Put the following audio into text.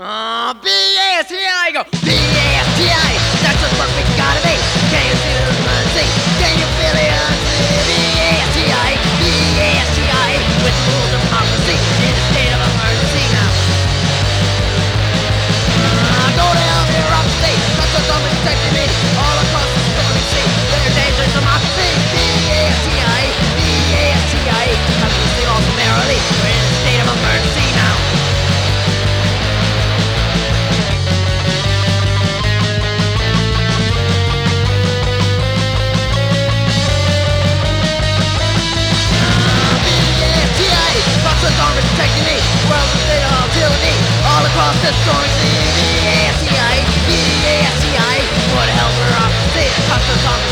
Ah, uh, BS, here I go. BS. the scores the SEI, the help the.